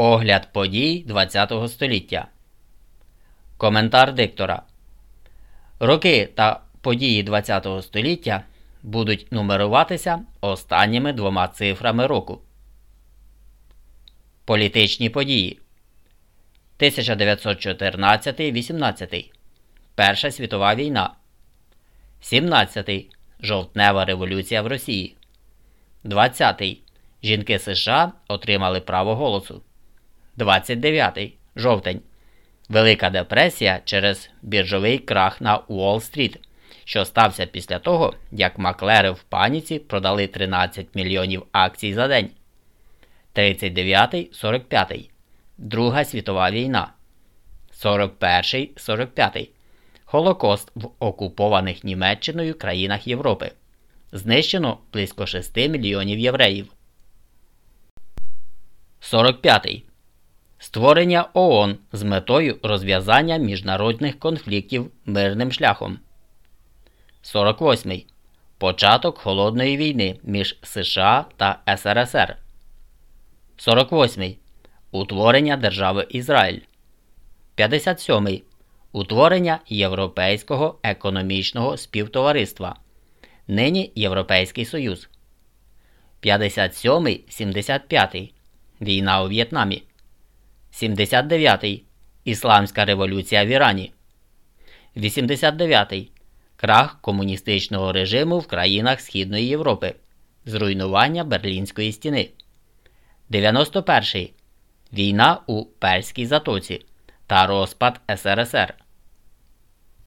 Огляд подій ХХ століття. Коментар диктора. Роки та події ХХ століття будуть нумеруватися останніми двома цифрами року. Політичні події 1914-18. Перша світова війна. 17. Жовтнева революція в Росії. 20. Жінки США отримали право голосу. 29 жовтень. Велика депресія через біржовий крах на Уолл-стріт, що стався після того, як Маклери в паніці продали 13 мільйонів акцій за день. 39 45 Друга світова війна. 41 45 Холокост в окупованих Німеччиною країнах Європи. Знищено близько 6 мільйонів євреїв. 45 Створення ООН з метою розв'язання міжнародних конфліктів мирним шляхом. 48. Початок Холодної війни між США та СРСР. 48. Утворення Держави Ізраїль. 57. Утворення Європейського економічного співтовариства. Нині Європейський Союз. 57. 75. Війна у В'єтнамі. 79. Ісламська революція в Ірані. 89. Крах комуністичного режиму в країнах Східної Європи. Зруйнування Берлінської стіни. 91. Війна у Перській Затоці та розпад СРСР.